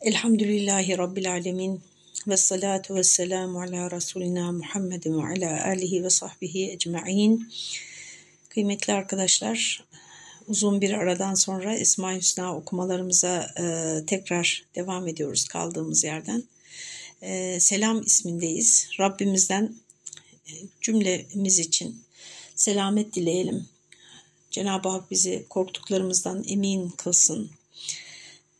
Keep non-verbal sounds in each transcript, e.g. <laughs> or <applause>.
Elhamdülillahi Rabbil Alemin ve salatu ve selamu ala Resulina Muhammedin ve ala alihi ve sahbihi ecma'in. Kıymetli arkadaşlar, uzun bir aradan sonra Esma-i Hüsna okumalarımıza e, tekrar devam ediyoruz kaldığımız yerden. E, selam ismindeyiz. Rabbimizden e, cümlemiz için selamet dileyelim. Cenab-ı Hak bizi korktuklarımızdan emin kılsın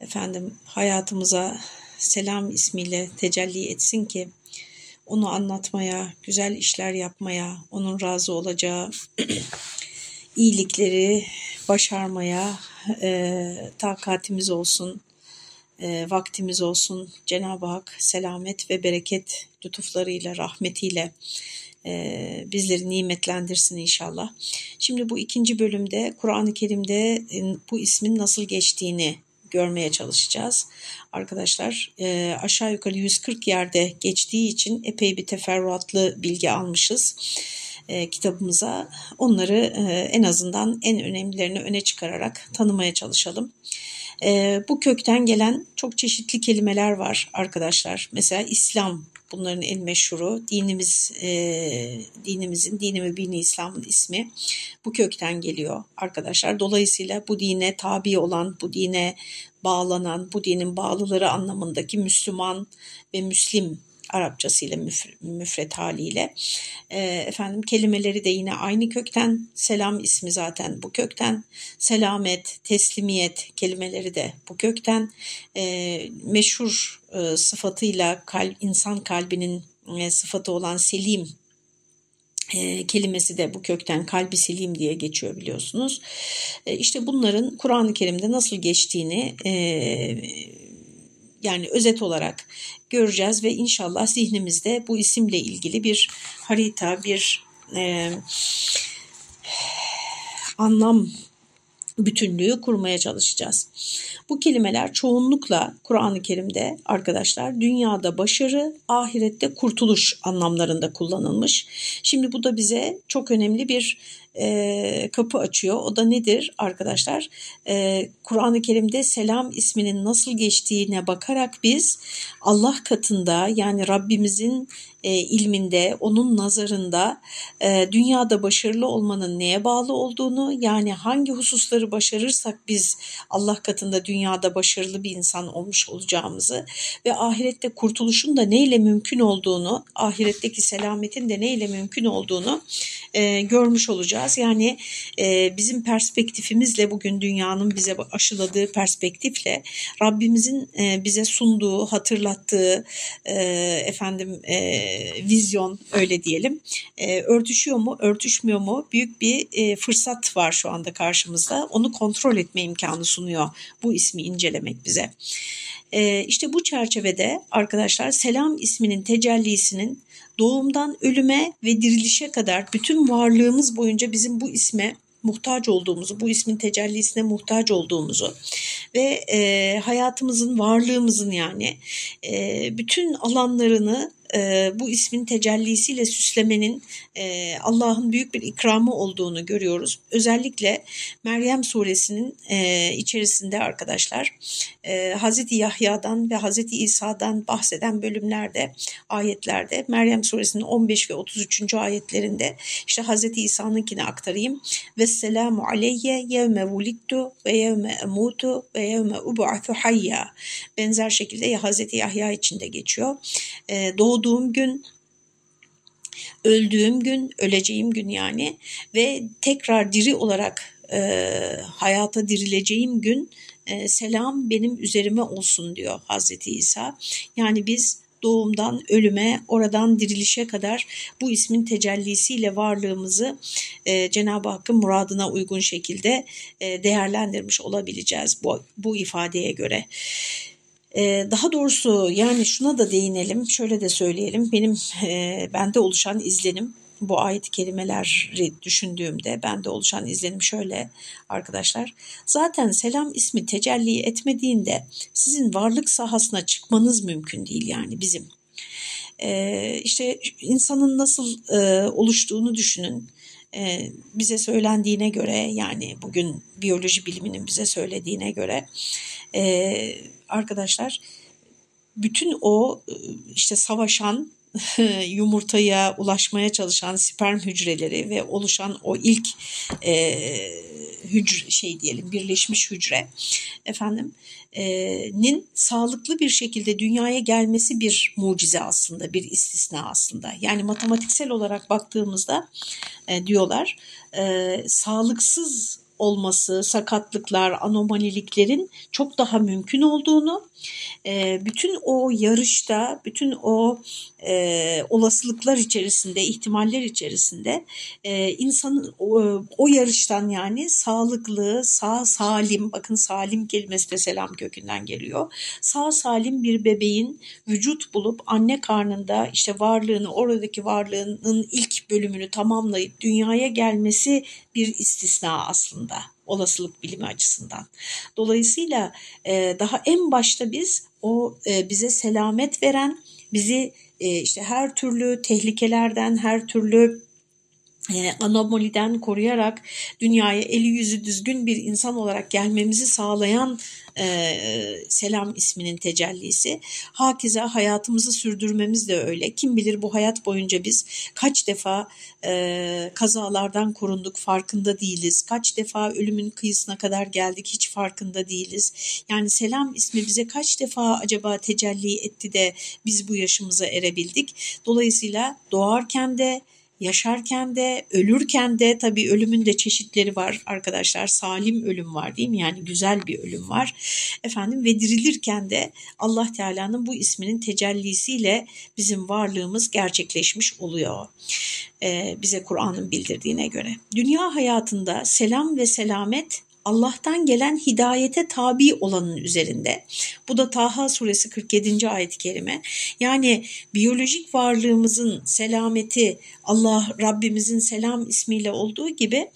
efendim hayatımıza selam ismiyle tecelli etsin ki onu anlatmaya, güzel işler yapmaya, onun razı olacağı <clears throat> iyilikleri başarmaya e, takatimiz olsun, e, vaktimiz olsun. Cenab-ı Hak selamet ve bereket lütuflarıyla, rahmetiyle e, bizleri nimetlendirsin inşallah. Şimdi bu ikinci bölümde Kur'an-ı Kerim'de e, bu ismin nasıl geçtiğini görmeye çalışacağız. Arkadaşlar e, aşağı yukarı 140 yerde geçtiği için epey bir teferruatlı bilgi almışız e, kitabımıza. Onları e, en azından en önemlilerini öne çıkararak tanımaya çalışalım. E, bu kökten gelen çok çeşitli kelimeler var arkadaşlar. Mesela İslam bunların en meşhuru dinimiz e, dinimizin dini mübini İslam'ın ismi bu kökten geliyor arkadaşlar. Dolayısıyla bu dine tabi olan, bu dine bağlanan, bu dinin bağlıları anlamındaki Müslüman ve Müslim Arapçasıyla müfret haliyle. E, efendim kelimeleri de yine aynı kökten. Selam ismi zaten bu kökten. Selamet, teslimiyet kelimeleri de bu kökten. E, meşhur e, sıfatıyla kalp, insan kalbinin e, sıfatı olan selim e, kelimesi de bu kökten kalbi selim diye geçiyor biliyorsunuz. E, işte bunların Kur'an-ı Kerim'de nasıl geçtiğini e, yani özet olarak göreceğiz ve inşallah zihnimizde bu isimle ilgili bir harita, bir e, anlam bütünlüğü kurmaya çalışacağız. Bu kelimeler çoğunlukla Kur'an-ı Kerim'de arkadaşlar dünyada başarı, ahirette kurtuluş anlamlarında kullanılmış. Şimdi bu da bize çok önemli bir e, kapı açıyor. O da nedir arkadaşlar? E, Kur'an-ı Kerim'de selam isminin nasıl geçtiğine bakarak biz Allah katında yani Rabbimizin e, ilminde, onun nazarında e, dünyada başarılı olmanın neye bağlı olduğunu yani hangi hususları başarırsak biz Allah katında dünyada başarılı bir insan olmuş olacağımızı ve ahirette kurtuluşun da neyle mümkün olduğunu, ahiretteki selametin de neyle mümkün olduğunu e, görmüş olacağız. Yani e, bizim perspektifimizle bugün dünyanın bize aşıladığı perspektifle Rabbimizin e, bize sunduğu, hatırlattığı e, efendim e, vizyon öyle diyelim e, örtüşüyor mu, örtüşmüyor mu büyük bir e, fırsat var şu anda karşımızda. Onu kontrol etme imkanı sunuyor bu ismi incelemek bize. E, işte bu çerçevede arkadaşlar selam isminin tecellisinin doğumdan ölüme ve dirilişe kadar bütün varlığımız boyunca bizim bu isme muhtaç olduğumuzu, bu ismin tecellisine muhtaç olduğumuzu ve e, hayatımızın, varlığımızın yani e, bütün alanlarını e, bu ismin tecellisiyle süslemenin e, Allah'ın büyük bir ikramı olduğunu görüyoruz. Özellikle Meryem suresinin e, içerisinde arkadaşlar e, Hazreti Yahya'dan ve Hazreti İsa'dan bahseden bölümlerde, ayetlerde Meryem suresinin 15 ve 33. ayetlerinde işte Hazreti İsa'nınkini aktarayım. Ve selamu aleyye yevme vulittu ve yevme emutu ve yevme ub'athu hayya. Benzer şekilde Hazreti Yahya için de geçiyor. E, doğu doğduğum gün, öldüğüm gün, öleceğim gün yani ve tekrar diri olarak e, hayata dirileceğim gün e, selam benim üzerime olsun diyor Hazreti İsa. Yani biz doğumdan ölüme, oradan dirilişe kadar bu ismin tecellisiyle varlığımızı e, Cenab-ı Hakk'ın muradına uygun şekilde e, değerlendirmiş olabileceğiz bu, bu ifadeye göre. Ee, daha doğrusu yani şuna da değinelim, şöyle de söyleyelim. Benim e, bende oluşan izlenim bu ayet kelimeleri düşündüğümde bende oluşan izlenim şöyle arkadaşlar. Zaten selam ismi tecelli etmediğinde sizin varlık sahasına çıkmanız mümkün değil yani bizim. Ee, işte insanın nasıl e, oluştuğunu düşünün. Ee, bize söylendiğine göre yani bugün biyoloji biliminin bize söylediğine göre e, arkadaşlar bütün o işte savaşan <laughs> yumurtaya ulaşmaya çalışan sperm hücreleri ve oluşan o ilk e, hücre şey diyelim birleşmiş hücre efendim e, nin sağlıklı bir şekilde dünyaya gelmesi bir mucize aslında bir istisna aslında. Yani matematiksel olarak baktığımızda diyorlar sağlıksız olması, sakatlıklar, anomaliliklerin çok daha mümkün olduğunu, e, bütün o yarışta, bütün o e, olasılıklar içerisinde, ihtimaller içerisinde e, insanın o, yarıştan yani sağlıklı, sağ salim, bakın salim kelimesi de selam kökünden geliyor. Sağ salim bir bebeğin vücut bulup anne karnında işte varlığını, oradaki varlığının ilk bölümünü tamamlayıp dünyaya gelmesi bir istisna aslında olasılık bilimi açısından. Dolayısıyla e, daha en başta biz o e, bize selamet veren, bizi e, işte her türlü tehlikelerden, her türlü anomaliden koruyarak dünyaya eli yüzü düzgün bir insan olarak gelmemizi sağlayan e, Selam isminin tecellisi. Hakeza hayatımızı sürdürmemiz de öyle. Kim bilir bu hayat boyunca biz kaç defa e, kazalardan korunduk farkında değiliz. Kaç defa ölümün kıyısına kadar geldik hiç farkında değiliz. Yani Selam ismi bize kaç defa acaba tecelli etti de biz bu yaşımıza erebildik. Dolayısıyla doğarken de yaşarken de ölürken de tabii ölümün de çeşitleri var arkadaşlar. Salim ölüm var değil mi? Yani güzel bir ölüm var. Efendim ve dirilirken de Allah Teala'nın bu isminin tecellisiyle bizim varlığımız gerçekleşmiş oluyor. Ee, bize Kur'an'ın bildirdiğine göre. Dünya hayatında selam ve selamet Allah'tan gelen hidayete tabi olanın üzerinde. Bu da Taha suresi 47. ayet-i kerime. Yani biyolojik varlığımızın selameti Allah Rabbimizin selam ismiyle olduğu gibi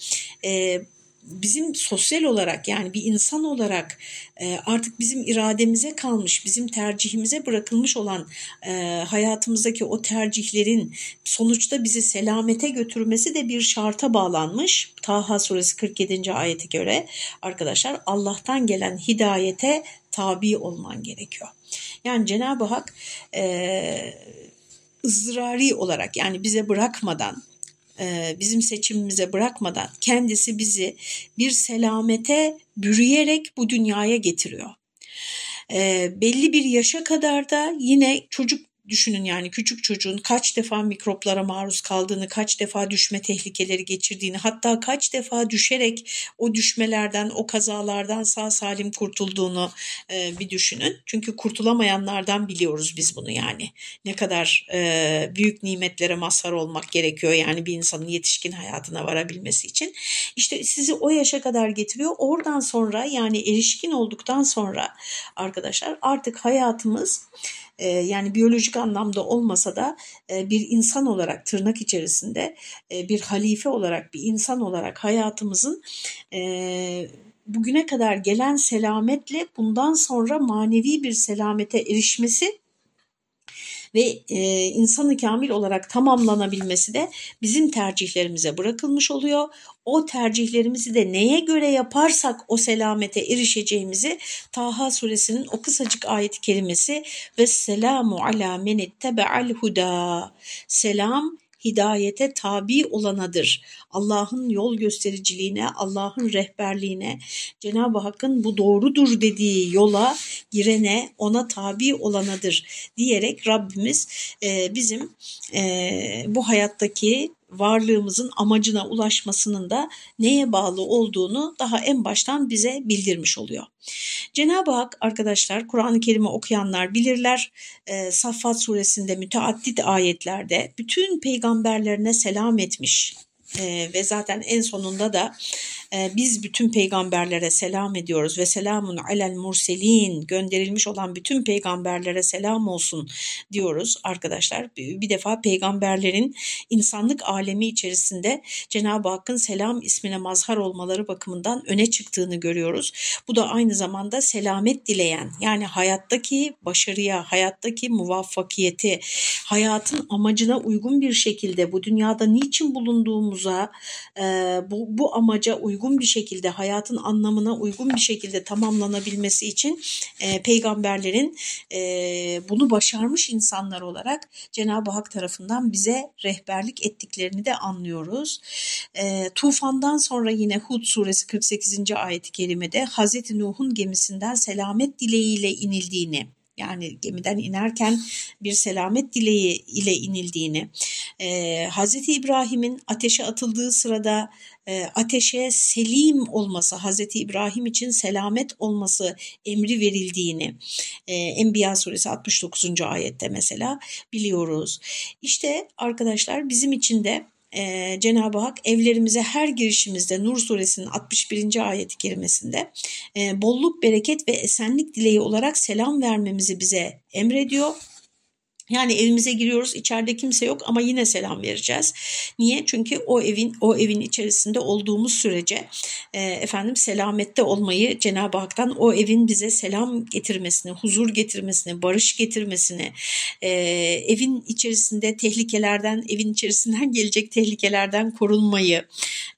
e, bizim sosyal olarak yani bir insan olarak e, artık bizim irademize kalmış, bizim tercihimize bırakılmış olan e, hayatımızdaki o tercihlerin sonuçta bizi selamete götürmesi de bir şarta bağlanmış. Taha suresi 47. ayete göre arkadaşlar Allah'tan gelen hidayete tabi olman gerekiyor. Yani Cenab-ı Hak e, ızdırari olarak yani bize bırakmadan bizim seçimimize bırakmadan kendisi bizi bir selamete bürüyerek bu dünyaya getiriyor. E, belli bir yaşa kadar da yine çocuk düşünün yani küçük çocuğun kaç defa mikroplara maruz kaldığını, kaç defa düşme tehlikeleri geçirdiğini, hatta kaç defa düşerek o düşmelerden, o kazalardan sağ salim kurtulduğunu e, bir düşünün. Çünkü kurtulamayanlardan biliyoruz biz bunu yani. Ne kadar e, büyük nimetlere mazhar olmak gerekiyor yani bir insanın yetişkin hayatına varabilmesi için. İşte sizi o yaşa kadar getiriyor. Oradan sonra yani erişkin olduktan sonra arkadaşlar artık hayatımız e, yani biyolojik anlamda olmasa da e, bir insan olarak tırnak içerisinde e, bir halife olarak bir insan olarak hayatımızın bugüne kadar gelen selametle bundan sonra manevi bir selamete erişmesi ve e, insanı kamil olarak tamamlanabilmesi de bizim tercihlerimize bırakılmış oluyor. O tercihlerimizi de neye göre yaparsak o selamete erişeceğimizi Taha suresinin o kısacık ayet kelimesi ve selamu ala men ittebe'al huda. Selam hidayete tabi olanadır. Allah'ın yol göstericiliğine, Allah'ın rehberliğine, Cenab-ı Hakk'ın bu doğrudur dediği yola girene, ona tabi olanadır diyerek Rabbimiz e, bizim e, bu hayattaki varlığımızın amacına ulaşmasının da neye bağlı olduğunu daha en baştan bize bildirmiş oluyor. Cenab-ı Hak arkadaşlar Kur'an-ı Kerim'i okuyanlar bilirler. E, Saffat suresinde müteaddit ayetlerde bütün peygamberlerine selam etmiş e, ve zaten en sonunda da biz bütün peygamberlere selam ediyoruz ve selamun alel murselin gönderilmiş olan bütün peygamberlere selam olsun diyoruz arkadaşlar. Bir defa peygamberlerin insanlık alemi içerisinde Cenab-ı Hakk'ın selam ismine mazhar olmaları bakımından öne çıktığını görüyoruz. Bu da aynı zamanda selamet dileyen yani hayattaki başarıya, hayattaki muvaffakiyeti, hayatın amacına uygun bir şekilde bu dünyada niçin bulunduğumuza, bu, bu amaca uygun uygun bir şekilde hayatın anlamına uygun bir şekilde tamamlanabilmesi için e, peygamberlerin e, bunu başarmış insanlar olarak Cenab-ı Hak tarafından bize rehberlik ettiklerini de anlıyoruz. E, tufandan sonra yine Hud suresi 48. ayet-i kerimede Hazreti Nuh'un gemisinden selamet dileğiyle inildiğini yani gemiden inerken bir selamet dileği ile inildiğini, e, Hz. İbrahim'in ateşe atıldığı sırada e, ateşe selim olması, Hz. İbrahim için selamet olması emri verildiğini, e, Enbiya suresi 69. ayette mesela biliyoruz. İşte arkadaşlar bizim için de e, Cenab-ı Hak evlerimize her girişimizde Nur suresinin 61. ayeti kerimesinde e, bolluk, bereket ve esenlik dileği olarak selam vermemizi bize emrediyor. Yani evimize giriyoruz içeride kimse yok ama yine selam vereceğiz. Niye? Çünkü o evin o evin içerisinde olduğumuz sürece e, efendim selamette olmayı Cenab-ı Hak'tan o evin bize selam getirmesini, huzur getirmesini, barış getirmesini, e, evin içerisinde tehlikelerden, evin içerisinden <laughs> gelecek tehlikelerden korunmayı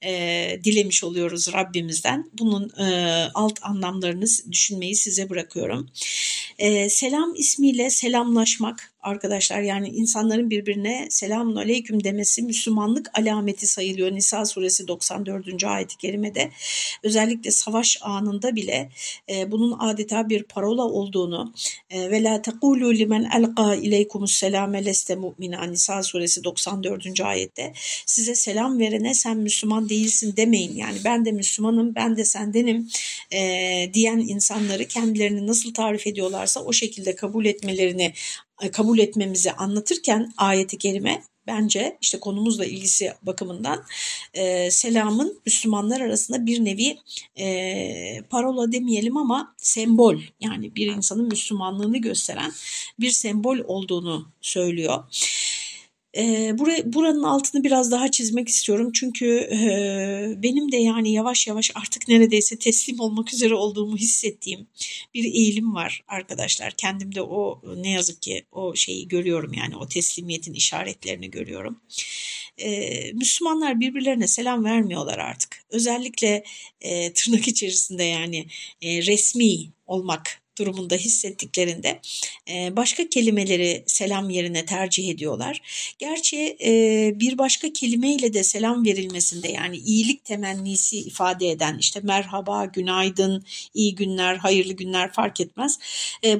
e, dilemiş oluyoruz Rabbimizden. Bunun e, alt anlamlarını düşünmeyi size bırakıyorum. E, selam ismiyle selamlaşmak arkadaşlar yani insanların birbirine selamun aleyküm demesi Müslümanlık alameti sayılıyor. Nisa suresi 94. ayet-i kerimede özellikle savaş anında bile e, bunun adeta bir parola olduğunu e, ve la tekulu limen elqa ileykumus selame leste mu'mina Nisa suresi 94. ayette size selam verene sen Müslüman değilsin demeyin. Yani ben de Müslümanım ben de sendenim e, diyen insanları kendilerini nasıl tarif ediyorlarsa o şekilde kabul etmelerini kabul etmemizi anlatırken ayeti kerime bence işte konumuzla ilgisi bakımından e, selamın Müslümanlar arasında bir nevi e, parola demeyelim ama sembol yani bir insanın Müslümanlığını gösteren bir sembol olduğunu söylüyor. E, buraya, buranın altını biraz daha çizmek istiyorum çünkü e, benim de yani yavaş yavaş artık neredeyse teslim olmak üzere olduğumu hissettiğim bir eğilim var arkadaşlar. Kendimde o ne yazık ki o şeyi görüyorum yani o teslimiyetin işaretlerini görüyorum. Ee, Müslümanlar birbirlerine selam vermiyorlar artık. Özellikle e, tırnak içerisinde yani e, resmi olmak durumunda hissettiklerinde başka kelimeleri selam yerine tercih ediyorlar. Gerçi bir başka kelimeyle de selam verilmesinde yani iyilik temennisi ifade eden işte merhaba, günaydın, iyi günler, hayırlı günler fark etmez.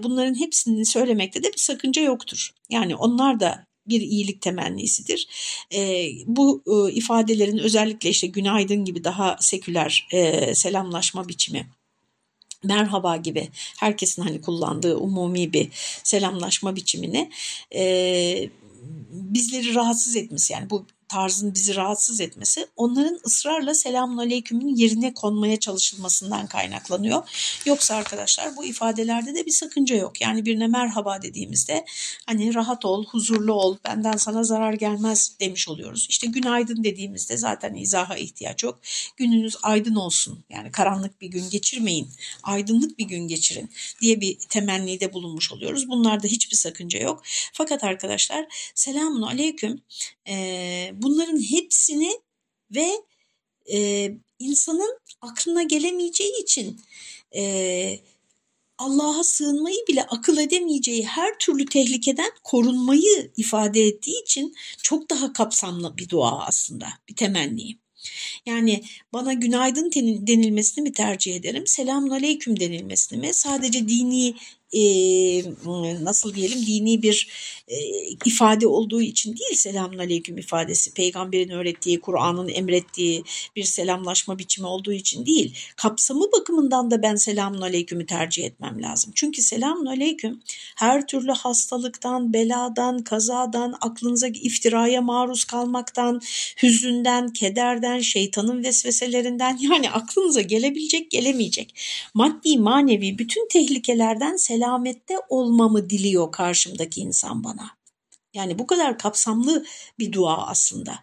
Bunların hepsini söylemekte de bir sakınca yoktur. Yani onlar da bir iyilik temennisidir. Bu ifadelerin özellikle işte günaydın gibi daha seküler e, selamlaşma biçimi merhaba gibi herkesin hani kullandığı umumi bir selamlaşma biçimini e, bizleri rahatsız etmesi yani bu tarzın bizi rahatsız etmesi onların ısrarla selamun aleykümün yerine konmaya çalışılmasından kaynaklanıyor. Yoksa arkadaşlar bu ifadelerde de bir sakınca yok. Yani birine merhaba dediğimizde hani rahat ol, huzurlu ol, benden sana zarar gelmez demiş oluyoruz. İşte günaydın dediğimizde zaten izaha ihtiyaç yok. Gününüz aydın olsun. Yani karanlık bir gün geçirmeyin. Aydınlık bir gün geçirin diye bir temennide bulunmuş oluyoruz. Bunlarda hiçbir sakınca yok. Fakat arkadaşlar selamun aleyküm e, bunların hepsini ve e, insanın aklına gelemeyeceği için e, Allah'a sığınmayı bile akıl edemeyeceği her türlü tehlikeden korunmayı ifade ettiği için çok daha kapsamlı bir dua aslında, bir temenni. Yani bana günaydın denilmesini mi tercih ederim, selamun aleyküm denilmesini mi? Sadece dini e, nasıl diyelim dini bir e, ifade olduğu için değil selamun aleyküm ifadesi peygamberin öğrettiği Kur'an'ın emrettiği bir selamlaşma biçimi olduğu için değil kapsamı bakımından da ben selamun aleykümü tercih etmem lazım. Çünkü selamun aleyküm her türlü hastalıktan, beladan, kazadan, aklınıza iftiraya maruz kalmaktan, hüzünden, kederden, şeytanın vesveselerinden yani aklınıza gelebilecek gelemeyecek maddi manevi bütün tehlikelerden selam selamette olmamı diliyor karşımdaki insan bana. Yani bu kadar kapsamlı bir dua aslında.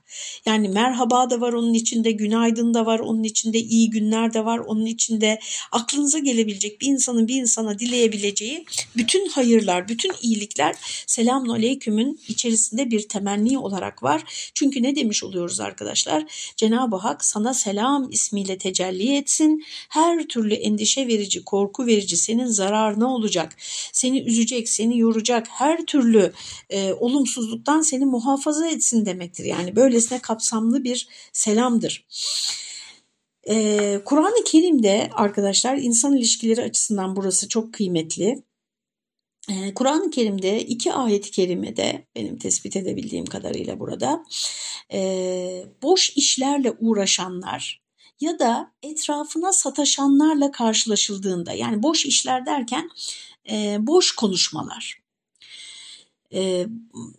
Yani merhaba da var onun içinde, günaydın da var onun içinde, iyi günler de var onun içinde. Aklınıza gelebilecek bir insanın bir insana dileyebileceği bütün hayırlar, bütün iyilikler selamun aleykümün içerisinde bir temenni olarak var. Çünkü ne demiş oluyoruz arkadaşlar? Cenab-ı Hak sana selam ismiyle tecelli etsin. Her türlü endişe verici, korku verici senin zararına olacak. Seni üzecek, seni yoracak her türlü e, olumsuz olumsuzluktan seni muhafaza etsin demektir. Yani böylesine kapsamlı bir selamdır. Ee, Kur'an-ı Kerim'de arkadaşlar insan ilişkileri açısından burası çok kıymetli. Ee, Kur'an-ı Kerim'de iki ayet-i kerimede benim tespit edebildiğim kadarıyla burada e, boş işlerle uğraşanlar ya da etrafına sataşanlarla karşılaşıldığında yani boş işler derken e, boş konuşmalar ee,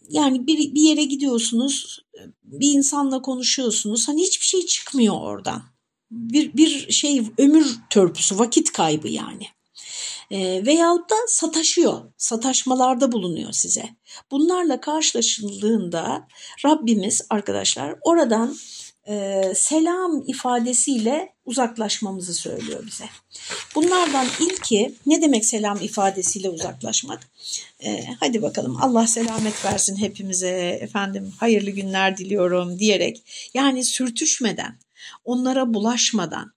yani bir, bir yere gidiyorsunuz, bir insanla konuşuyorsunuz. Hani hiçbir şey çıkmıyor oradan. Bir, bir şey ömür törpüsü, vakit kaybı yani. E, veyahut da sataşıyor, sataşmalarda bulunuyor size. Bunlarla karşılaşıldığında Rabbimiz arkadaşlar oradan e, selam ifadesiyle uzaklaşmamızı söylüyor bize. Bunlardan ilki ne demek selam ifadesiyle uzaklaşmak? E, hadi bakalım Allah selamet versin hepimize efendim hayırlı günler diliyorum diyerek yani sürtüşmeden onlara bulaşmadan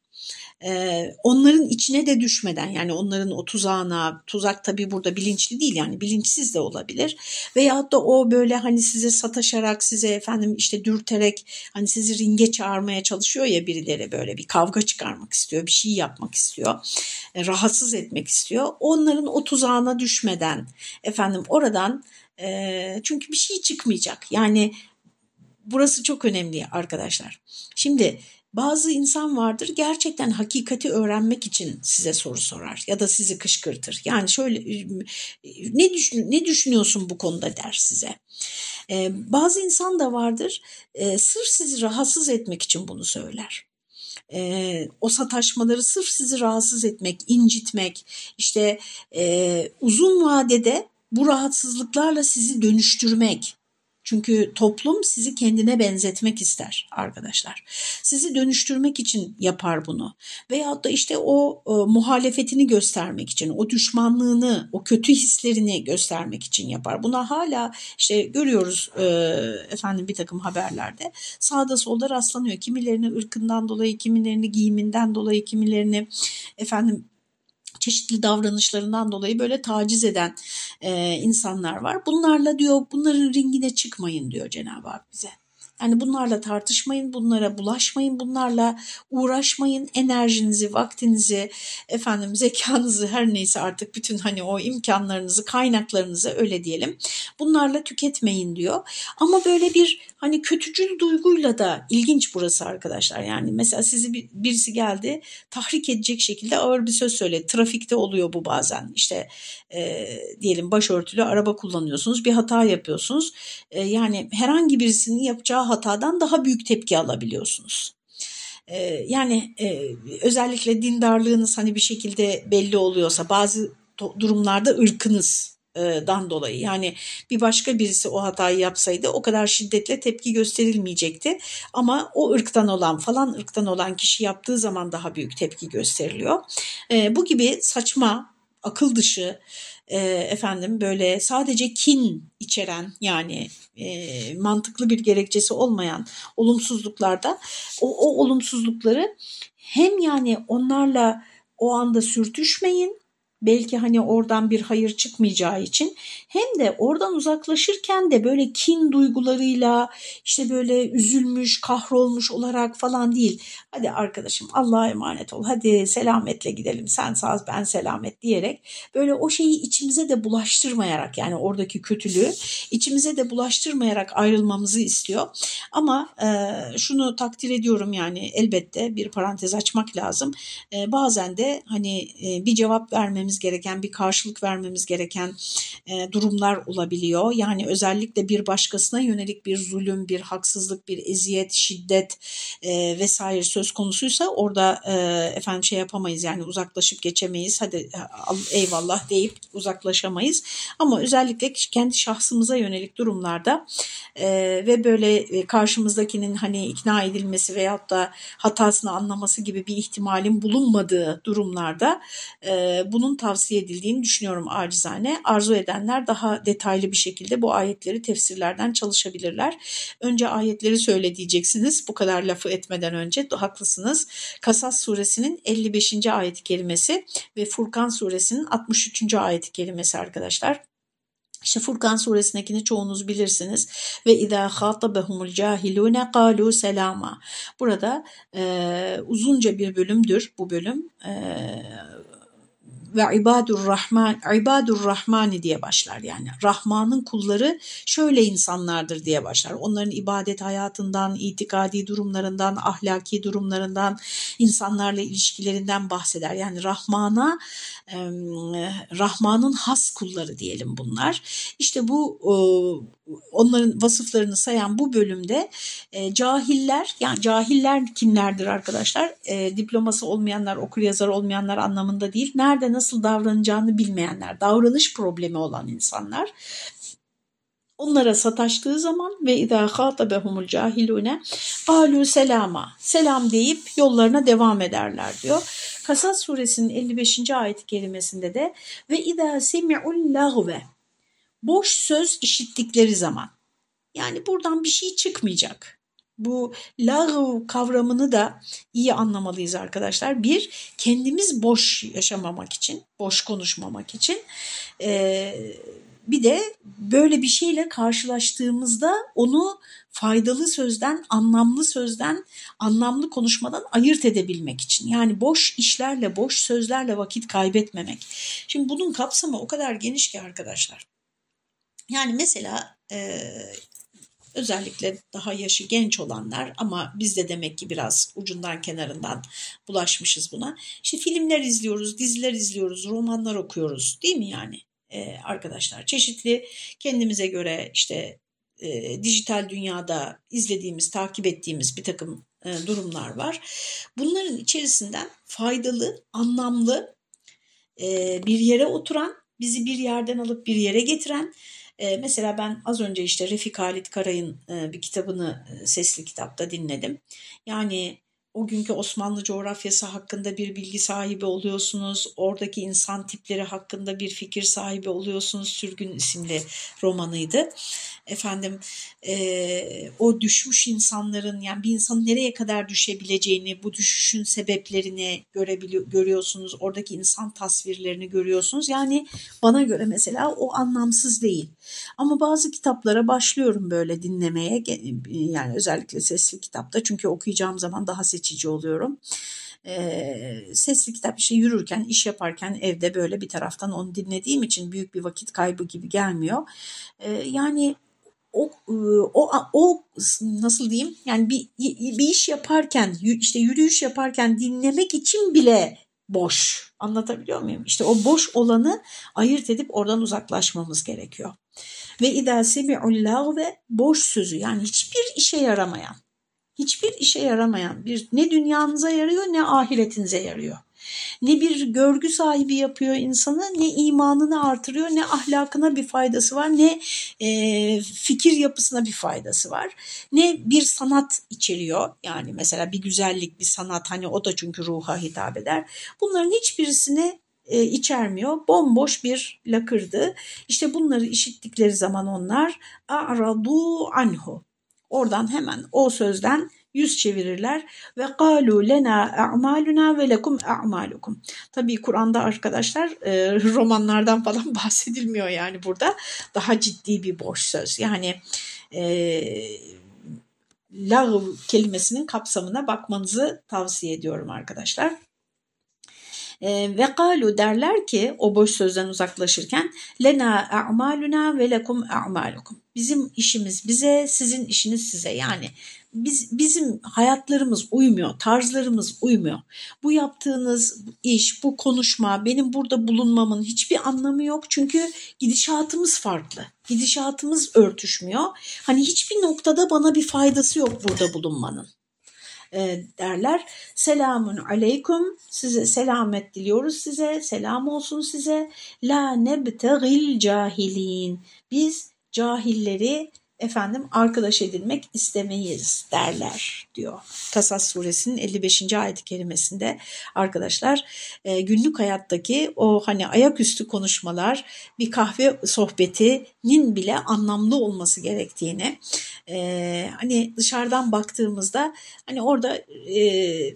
onların içine de düşmeden yani onların o tuzağına tuzak tabii burada bilinçli değil yani bilinçsiz de olabilir. Veyahut da o böyle hani size sataşarak size efendim işte dürterek hani sizi ringe çağırmaya çalışıyor ya birileri böyle bir kavga çıkarmak istiyor bir şey yapmak istiyor e, rahatsız etmek istiyor. Onların o tuzağına düşmeden efendim oradan e, çünkü bir şey çıkmayacak. Yani burası çok önemli arkadaşlar. Şimdi bazı insan vardır gerçekten hakikati öğrenmek için size soru sorar ya da sizi kışkırtır. Yani şöyle ne düşün ne düşünüyorsun bu konuda der size. Ee, bazı insan da vardır e, sırf sizi rahatsız etmek için bunu söyler. E, o sataşmaları sırf sizi rahatsız etmek, incitmek, işte e, uzun vadede bu rahatsızlıklarla sizi dönüştürmek, çünkü toplum sizi kendine benzetmek ister arkadaşlar. Sizi dönüştürmek için yapar bunu. Veyahut da işte o e, muhalefetini göstermek için, o düşmanlığını, o kötü hislerini göstermek için yapar. Buna hala işte görüyoruz e, efendim bir takım haberlerde sağda solda rastlanıyor. Kimilerini ırkından dolayı, kimilerini giyiminden dolayı, kimilerini efendim çeşitli davranışlarından dolayı böyle taciz eden e, insanlar var. Bunlarla diyor bunların ringine çıkmayın diyor Cenab-ı Hak bize. Yani bunlarla tartışmayın, bunlara bulaşmayın, bunlarla uğraşmayın. Enerjinizi, vaktinizi, efendim zekanızı her neyse artık bütün hani o imkanlarınızı, kaynaklarınızı öyle diyelim. Bunlarla tüketmeyin diyor. Ama böyle bir hani kötücül duyguyla da ilginç burası arkadaşlar. Yani mesela sizi bir, birisi geldi tahrik edecek şekilde ağır bir söz söyledi. Trafikte oluyor bu bazen. İşte e, diyelim başörtülü araba kullanıyorsunuz, bir hata yapıyorsunuz. E, yani herhangi birisinin yapacağı hatadan daha büyük tepki alabiliyorsunuz. Ee, yani e, özellikle dindarlığınız hani bir şekilde belli oluyorsa bazı durumlarda ırkınız dan dolayı yani bir başka birisi o hatayı yapsaydı o kadar şiddetle tepki gösterilmeyecekti ama o ırktan olan falan ırktan olan kişi yaptığı zaman daha büyük tepki gösteriliyor. E, bu gibi saçma akıl dışı e, efendim böyle sadece kin içeren yani e, mantıklı bir gerekçesi olmayan olumsuzluklarda o, o olumsuzlukları hem yani onlarla o anda sürtüşmeyin belki hani oradan bir hayır çıkmayacağı için hem de oradan uzaklaşırken de böyle kin duygularıyla işte böyle üzülmüş, kahrolmuş olarak falan değil. Hadi arkadaşım Allah'a emanet ol. Hadi selametle gidelim. Sen sağ ben selamet diyerek böyle o şeyi içimize de bulaştırmayarak yani oradaki kötülüğü içimize de bulaştırmayarak ayrılmamızı istiyor. Ama e, şunu takdir ediyorum yani elbette bir parantez açmak lazım. E, bazen de hani e, bir cevap vermemiz vermemiz gereken, bir karşılık vermemiz gereken e, durumlar olabiliyor. Yani özellikle bir başkasına yönelik bir zulüm, bir haksızlık, bir eziyet, şiddet e, vesaire söz konusuysa orada e, efendim şey yapamayız yani uzaklaşıp geçemeyiz. Hadi eyvallah deyip uzaklaşamayız. Ama özellikle kendi şahsımıza yönelik durumlarda ve böyle karşımızdakinin hani ikna edilmesi veyahut da hatasını anlaması gibi bir ihtimalin bulunmadığı durumlarda e, bunun tavsiye edildiğini düşünüyorum acizane. Arzu edenler daha detaylı bir şekilde bu ayetleri tefsirlerden çalışabilirler. Önce ayetleri söyle diyeceksiniz bu kadar lafı etmeden önce haklısınız. Kasas suresinin 55. ayet kelimesi ve Furkan suresinin 63. ayet kelimesi arkadaşlar. İşte Furkan suresindekini çoğunuz bilirsiniz. Ve idâ khâtabehumul cahilûne kâlû selâma. Burada e, uzunca bir bölümdür bu bölüm. E, ve ibadur rahman ibadur rahmani diye başlar yani Rahman'ın kulları şöyle insanlardır diye başlar. Onların ibadet hayatından, itikadi durumlarından, ahlaki durumlarından, insanlarla ilişkilerinden bahseder. Yani Rahman'a Rahman'ın has kulları diyelim bunlar. İşte bu onların vasıflarını sayan bu bölümde e, cahiller yani cahiller kimlerdir arkadaşlar? E, diploması olmayanlar, okur yazar olmayanlar anlamında değil. Nerede nasıl davranacağını bilmeyenler, davranış problemi olan insanlar. Onlara sataştığı zaman ve idâ khâtabehumul cahilûne âlû selama selam deyip yollarına devam ederler diyor. Kasas suresinin 55. ayet kelimesinde de ve idâ semi'ul lağve boş söz işittikleri zaman yani buradan bir şey çıkmayacak. Bu lağv kavramını da iyi anlamalıyız arkadaşlar. Bir, kendimiz boş yaşamamak için, boş konuşmamak için. Ee, bir de böyle bir şeyle karşılaştığımızda onu faydalı sözden, anlamlı sözden, anlamlı konuşmadan ayırt edebilmek için. Yani boş işlerle, boş sözlerle vakit kaybetmemek. Şimdi bunun kapsamı o kadar geniş ki arkadaşlar. Yani mesela e, özellikle daha yaşı genç olanlar ama biz de demek ki biraz ucundan kenarından bulaşmışız buna. İşte filmler izliyoruz, diziler izliyoruz, romanlar okuyoruz değil mi yani e, arkadaşlar? Çeşitli kendimize göre işte e, dijital dünyada izlediğimiz, takip ettiğimiz bir takım e, durumlar var. Bunların içerisinden faydalı, anlamlı, e, bir yere oturan, bizi bir yerden alıp bir yere getiren e, mesela ben az önce işte Refik Halit Karay'ın e, bir kitabını e, sesli kitapta dinledim. Yani o günkü Osmanlı coğrafyası hakkında bir bilgi sahibi oluyorsunuz. Oradaki insan tipleri hakkında bir fikir sahibi oluyorsunuz. Sürgün isimli romanıydı. Efendim e, o düşmüş insanların yani bir insanın nereye kadar düşebileceğini, bu düşüşün sebeplerini görebiliyor, görüyorsunuz. Oradaki insan tasvirlerini görüyorsunuz. Yani bana göre mesela o anlamsız değil. Ama bazı kitaplara başlıyorum böyle dinlemeye. Yani özellikle sesli kitapta çünkü okuyacağım zaman daha seçici oluyorum. E, sesli kitap işte yürürken, iş yaparken evde böyle bir taraftan onu dinlediğim için büyük bir vakit kaybı gibi gelmiyor. E, yani o, o, o nasıl diyeyim yani bir, bir iş yaparken işte yürüyüş yaparken dinlemek için bile boş anlatabiliyor muyum? İşte o boş olanı ayırt edip oradan uzaklaşmamız gerekiyor. Ve idâ semi'ul ve boş sözü yani hiçbir işe yaramayan hiçbir işe yaramayan bir ne dünyanıza yarıyor ne ahiretinize yarıyor. Ne bir görgü sahibi yapıyor insanı ne imanını artırıyor ne ahlakına bir faydası var ne e, fikir yapısına bir faydası var. Ne bir sanat içeriyor yani mesela bir güzellik bir sanat hani o da çünkü ruha hitap eder. Bunların hiçbirisine e, içermiyor. Bomboş bir lakırdı. İşte bunları işittikleri zaman onlar a'radu anhu Oradan hemen o sözden yüz çevirirler ve galu lena a'maluna ve lekum a'malukum. Tabii Kur'an'da arkadaşlar e, <laughs> romanlardan falan bahsedilmiyor yani burada. Daha ciddi bir boş söz. Yani e, lağv kelimesinin kapsamına bakmanızı tavsiye ediyorum arkadaşlar. E, ve kalu derler ki o boş sözden uzaklaşırken lena a'maluna ve lekum a'malukum. Bizim işimiz bize, sizin işiniz size. Yani biz bizim hayatlarımız uymuyor, tarzlarımız uymuyor. Bu yaptığınız iş, bu konuşma, benim burada bulunmamın hiçbir anlamı yok. Çünkü gidişatımız farklı. Gidişatımız örtüşmüyor. Hani hiçbir noktada bana bir faydası yok burada bulunmanın e, derler. Selamun aleyküm size selamet diliyoruz size selam olsun size. La nebtegil cahilin biz cahilleri efendim arkadaş edinmek istemeyiz derler diyor. Kasas suresinin 55. ayet-i kerimesinde arkadaşlar e, günlük hayattaki o hani ayaküstü konuşmalar bir kahve sohbetinin bile anlamlı olması gerektiğini e, hani dışarıdan baktığımızda hani orada e,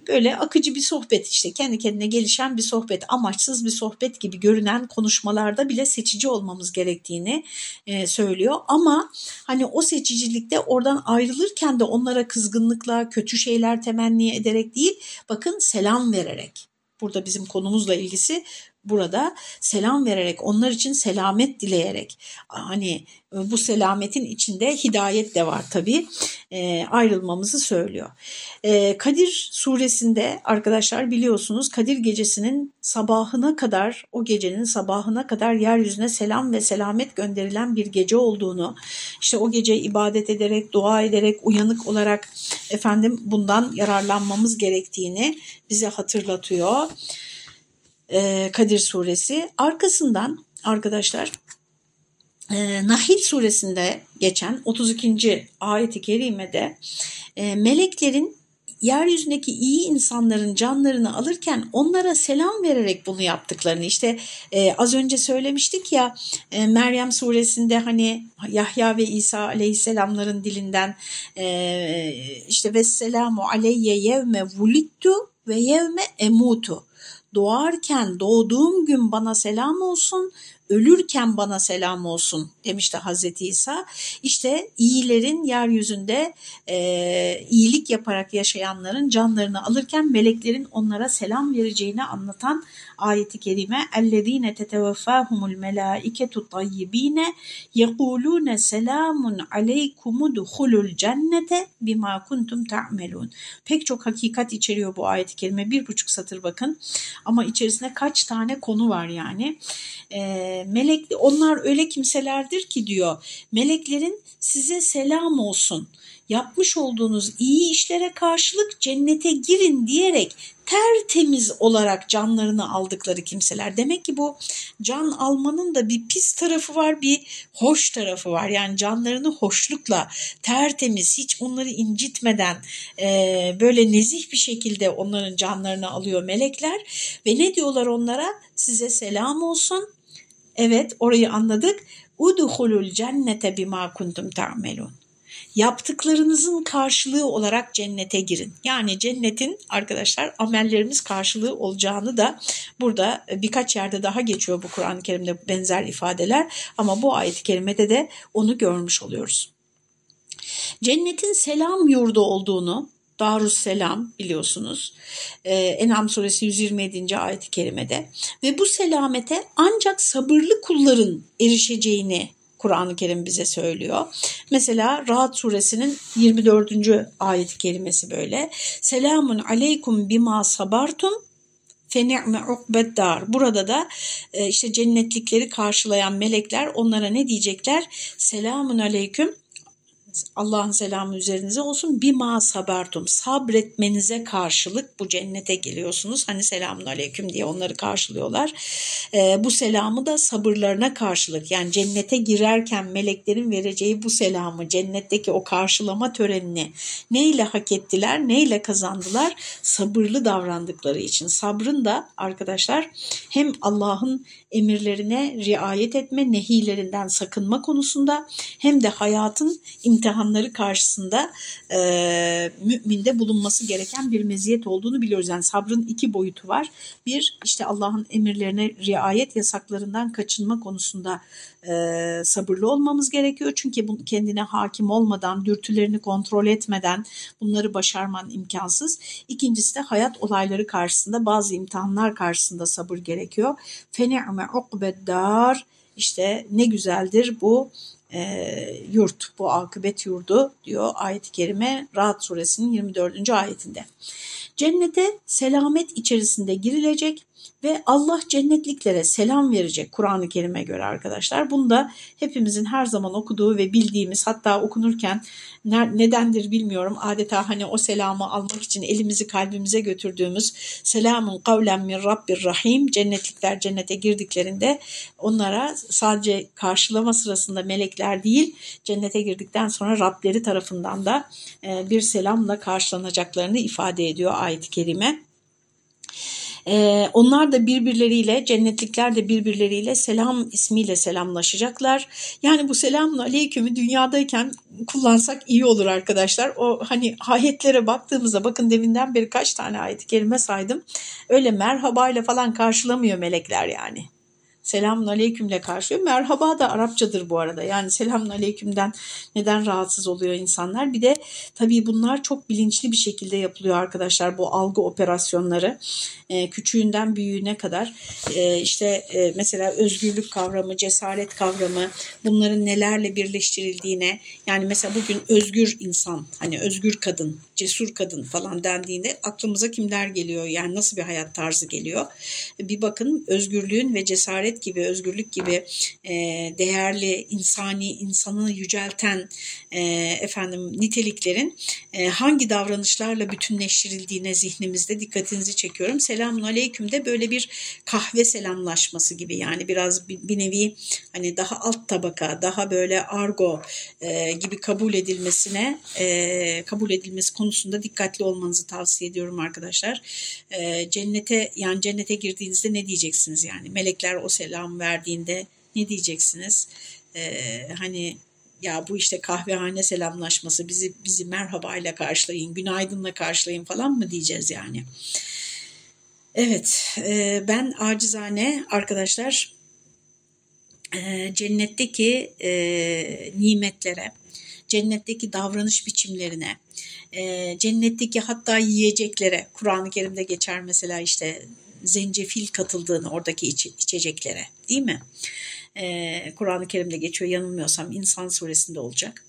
böyle akıcı bir sohbet işte kendi kendine gelişen bir sohbet amaçsız bir sohbet gibi görünen konuşmalarda bile seçici olmamız gerektiğini e, söylüyor ama hani o seçicilikte oradan ayrılırken de onlara kızgınlıkla kötü şeyler temenni ederek değil bakın selam vererek. Burada bizim konumuzla ilgisi burada selam vererek onlar için selamet dileyerek hani bu selametin içinde hidayet de var tabii e, ayrılmamızı söylüyor. E, Kadir suresinde arkadaşlar biliyorsunuz Kadir gecesinin sabahına kadar o gecenin sabahına kadar yeryüzüne selam ve selamet gönderilen bir gece olduğunu işte o gece ibadet ederek dua ederek uyanık olarak efendim bundan yararlanmamız gerektiğini bize hatırlatıyor. E, Kadir suresi. Arkasından arkadaşlar e, Nahil suresinde geçen 32. ayeti kerimede e, meleklerin yeryüzündeki iyi insanların canlarını alırken onlara selam vererek bunu yaptıklarını işte e, az önce söylemiştik ya e, Meryem suresinde hani Yahya ve İsa aleyhisselamların dilinden e, işte vesselamu aleyye yevme vulittu ve yevme emutu doğarken doğduğum gün bana selam olsun, ölürken bana selam olsun demişti Hazreti İsa. İşte iyilerin yeryüzünde e, iyilik yaparak yaşayanların canlarını alırken meleklerin onlara selam vereceğini anlatan ayeti kerime اَلَّذ۪ينَ تَتَوَفَّاهُمُ الْمَلَائِكَةُ طَيِّب۪ينَ يَقُولُونَ سَلَامٌ عَلَيْكُمُ دُخُلُ الْجَنَّةَ بِمَا كُنْتُمْ تَعْمَلُونَ Pek çok hakikat içeriyor bu ayet-i kerime. Bir buçuk satır bakın ama içerisinde kaç tane konu var yani. E, melek onlar öyle kimselerdir ki diyor meleklerin size selam olsun yapmış olduğunuz iyi işlere karşılık cennete girin diyerek tertemiz olarak canlarını aldıkları kimseler. Demek ki bu can almanın da bir pis tarafı var, bir hoş tarafı var. Yani canlarını hoşlukla, tertemiz, hiç onları incitmeden e, böyle nezih bir şekilde onların canlarını alıyor melekler. Ve ne diyorlar onlara? Size selam olsun. Evet orayı anladık. Udhulul cennete bima kuntum ta'melun yaptıklarınızın karşılığı olarak cennete girin. Yani cennetin arkadaşlar amellerimiz karşılığı olacağını da burada birkaç yerde daha geçiyor bu Kur'an-ı Kerim'de benzer ifadeler ama bu ayet-i kerimede de onu görmüş oluyoruz. Cennetin selam yurdu olduğunu Darusselam biliyorsunuz. Ee, Enam suresi 127. ayet-i kerimede ve bu selamete ancak sabırlı kulların erişeceğini Kur'an-ı Kerim bize söylüyor. Mesela Rahat suresinin 24. ayet kelimesi böyle. Selamun aleykum bima sabartum feni'me ukbeddar. Burada da e, işte cennetlikleri karşılayan melekler onlara ne diyecekler? Selamun aleyküm Allah'ın selamı üzerinize olsun. Bima sabertum sabretmenize karşılık bu cennete geliyorsunuz. Hani selamun aleyküm diye onları karşılıyorlar. E, bu selamı da sabırlarına karşılık yani cennete girerken meleklerin vereceği bu selamı cennetteki o karşılama törenini neyle hak ettiler neyle kazandılar sabırlı davrandıkları için. Sabrın da arkadaşlar hem Allah'ın emirlerine riayet etme nehilerinden sakınma konusunda hem de hayatın imtihanları karşısında e, müminde bulunması gereken bir meziyet olduğunu biliyoruz. Yani sabrın iki boyutu var. Bir işte Allah'ın emirlerine riayet yasaklarından kaçınma konusunda e, sabırlı olmamız gerekiyor. Çünkü bu, kendine hakim olmadan, dürtülerini kontrol etmeden bunları başarman imkansız. İkincisi de hayat olayları karşısında bazı imtihanlar karşısında sabır gerekiyor. Feni'me ukbeddar işte ne güzeldir bu e, yurt, bu akıbet yurdu diyor ayet-i kerime Rahat suresinin 24. ayetinde. Cennete selamet içerisinde girilecek ve Allah cennetliklere selam verecek Kur'an-ı Kerim'e göre arkadaşlar. Bunu da hepimizin her zaman okuduğu ve bildiğimiz hatta okunurken nedendir bilmiyorum adeta hani o selamı almak için elimizi kalbimize götürdüğümüz selamun kavlen min rabbir rahim cennetlikler cennete girdiklerinde onlara sadece karşılama sırasında melekler değil cennete girdikten sonra Rableri tarafından da e, bir selamla karşılanacaklarını ifade ediyor ayet-i kerime. Ee, onlar da birbirleriyle, cennetlikler de birbirleriyle selam ismiyle selamlaşacaklar. Yani bu selamun aleykümü dünyadayken kullansak iyi olur arkadaşlar. O hani ayetlere baktığımızda bakın deminden beri kaç tane ayet-i saydım. Öyle merhabayla falan karşılamıyor melekler yani selamun aleykümle karşılıyor. Merhaba da Arapçadır bu arada. Yani selamun aleykümden neden rahatsız oluyor insanlar? Bir de tabii bunlar çok bilinçli bir şekilde yapılıyor arkadaşlar bu algı operasyonları. E, küçüğünden büyüğüne kadar e, işte e, mesela özgürlük kavramı, cesaret kavramı bunların nelerle birleştirildiğine yani mesela bugün özgür insan hani özgür kadın, cesur kadın falan dendiğinde aklımıza kimler geliyor? Yani nasıl bir hayat tarzı geliyor? Bir bakın özgürlüğün ve cesaret gibi, özgürlük gibi e, değerli, insani, insanı yücelten e, efendim niteliklerin e, hangi davranışlarla bütünleştirildiğine zihnimizde dikkatinizi çekiyorum. Selamun aleyküm de böyle bir kahve selamlaşması gibi yani biraz bir, bir nevi hani daha alt tabaka, daha böyle argo e, gibi kabul edilmesine, e, kabul edilmesi konusunda dikkatli olmanızı tavsiye ediyorum arkadaşlar. E, cennete yani cennete girdiğinizde ne diyeceksiniz yani? Melekler o selam verdiğinde ne diyeceksiniz? Ee, hani ya bu işte kahvehane selamlaşması bizi bizi merhabayla karşılayın, günaydınla karşılayın falan mı diyeceğiz yani? Evet, e, ben acizane arkadaşlar e, cennetteki e, nimetlere, cennetteki davranış biçimlerine, e, cennetteki hatta yiyeceklere, Kur'an-ı Kerim'de geçer mesela işte zencefil katıldığını oradaki iç, içeceklere değil mi? Ee, Kur'an-ı Kerim'de geçiyor yanılmıyorsam İnsan suresinde olacak.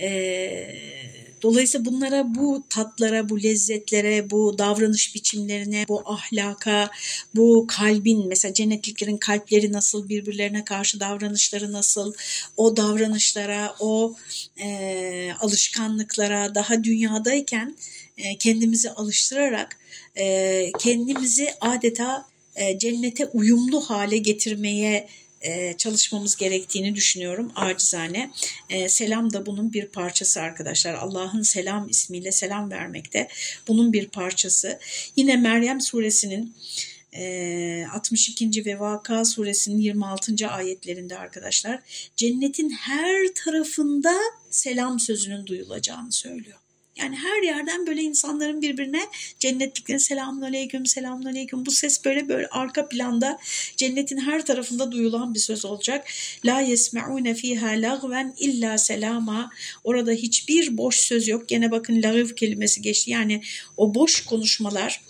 Ee, dolayısıyla bunlara bu tatlara, bu lezzetlere, bu davranış biçimlerine, bu ahlaka, bu kalbin mesela cennetliklerin kalpleri nasıl, birbirlerine karşı davranışları nasıl, o davranışlara, o e, alışkanlıklara daha dünyadayken kendimizi alıştırarak e, kendimizi adeta e, cennete uyumlu hale getirmeye çalışmamız gerektiğini düşünüyorum acizane. Selam da bunun bir parçası arkadaşlar. Allah'ın selam ismiyle selam vermekte bunun bir parçası. Yine Meryem suresinin 62. ve Vaka suresinin 26. ayetlerinde arkadaşlar cennetin her tarafında selam sözünün duyulacağını söylüyor. Yani her yerden böyle insanların birbirine cennetliklerine selamun aleyküm, selamun aleyküm. Bu ses böyle böyle arka planda cennetin her tarafında duyulan bir söz olacak. La yesme'une fiha lagven illa selama. Orada hiçbir boş söz yok. Gene bakın lagıv kelimesi geçti. Yani o boş konuşmalar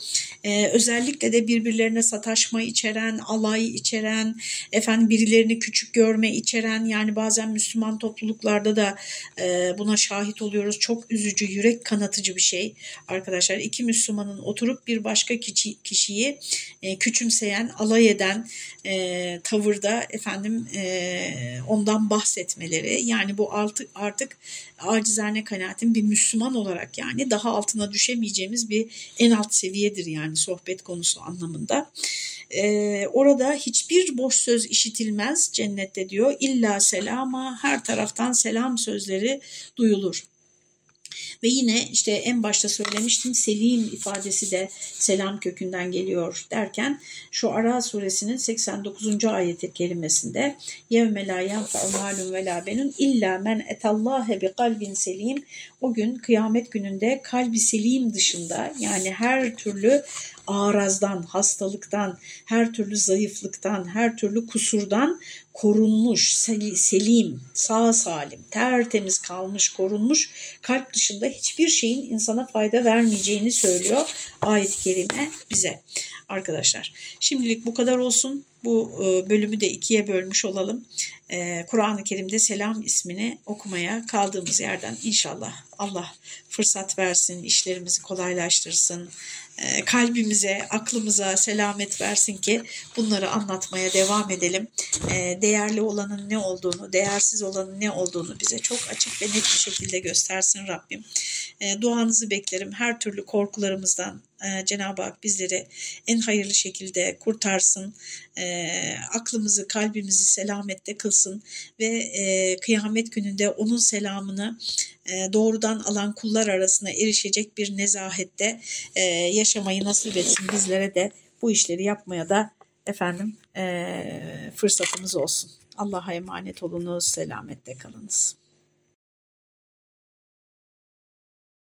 e, özellikle de birbirlerine sataşma içeren, alay içeren, efendim birilerini küçük görme içeren yani bazen Müslüman topluluklarda da e, buna şahit oluyoruz. Çok üzücü, yürek kanatıcı bir şey arkadaşlar. İki Müslümanın oturup bir başka kişi, kişiyi e, küçümseyen, alay eden e, tavırda efendim e, ondan bahsetmeleri. Yani bu artık, artık acizane kanaatim bir Müslüman olarak yani daha altına düşemeyeceğimiz bir en alt seviyedir yani sohbet konusu anlamında. Ee, orada hiçbir boş söz işitilmez cennette diyor. İlla selama her taraftan selam sözleri duyulur. Ve yine işte en başta söylemiştim selim ifadesi de selam kökünden geliyor derken şu Ara suresinin 89. ayeti kelimesinde yevme la yenfe'u malun ve la benun illa men etallâhe bi kalbin selim o gün kıyamet gününde kalbi selim dışında yani her türlü arazdan, hastalıktan, her türlü zayıflıktan, her türlü kusurdan korunmuş, selim, sağ salim, tertemiz kalmış, korunmuş kalp dışında hiçbir şeyin insana fayda vermeyeceğini söylüyor ayet-i kerime bize arkadaşlar. Şimdilik bu kadar olsun. bu e, bölümü de ikiye bölmüş olalım. E, Kur'an-ı Kerim'de selam ismini okumaya kaldığımız yerden inşallah Allah fırsat versin, işlerimizi kolaylaştırsın, kalbimize, aklımıza selamet versin ki bunları anlatmaya devam edelim. Değerli olanın ne olduğunu, değersiz olanın ne olduğunu bize çok açık ve net bir şekilde göstersin Rabbim. Duanızı beklerim. Her türlü korkularımızdan Cenab-ı Hak bizleri en hayırlı şekilde kurtarsın. Aklımızı, kalbimizi selamette kılsın ve kıyamet gününde onun selamını doğrudan alan kullar arasına erişecek bir nezahette yaşamayı nasip etsin bizlere de bu işleri yapmaya da efendim fırsatımız olsun. Allah'a emanet olunuz, selamette kalınız.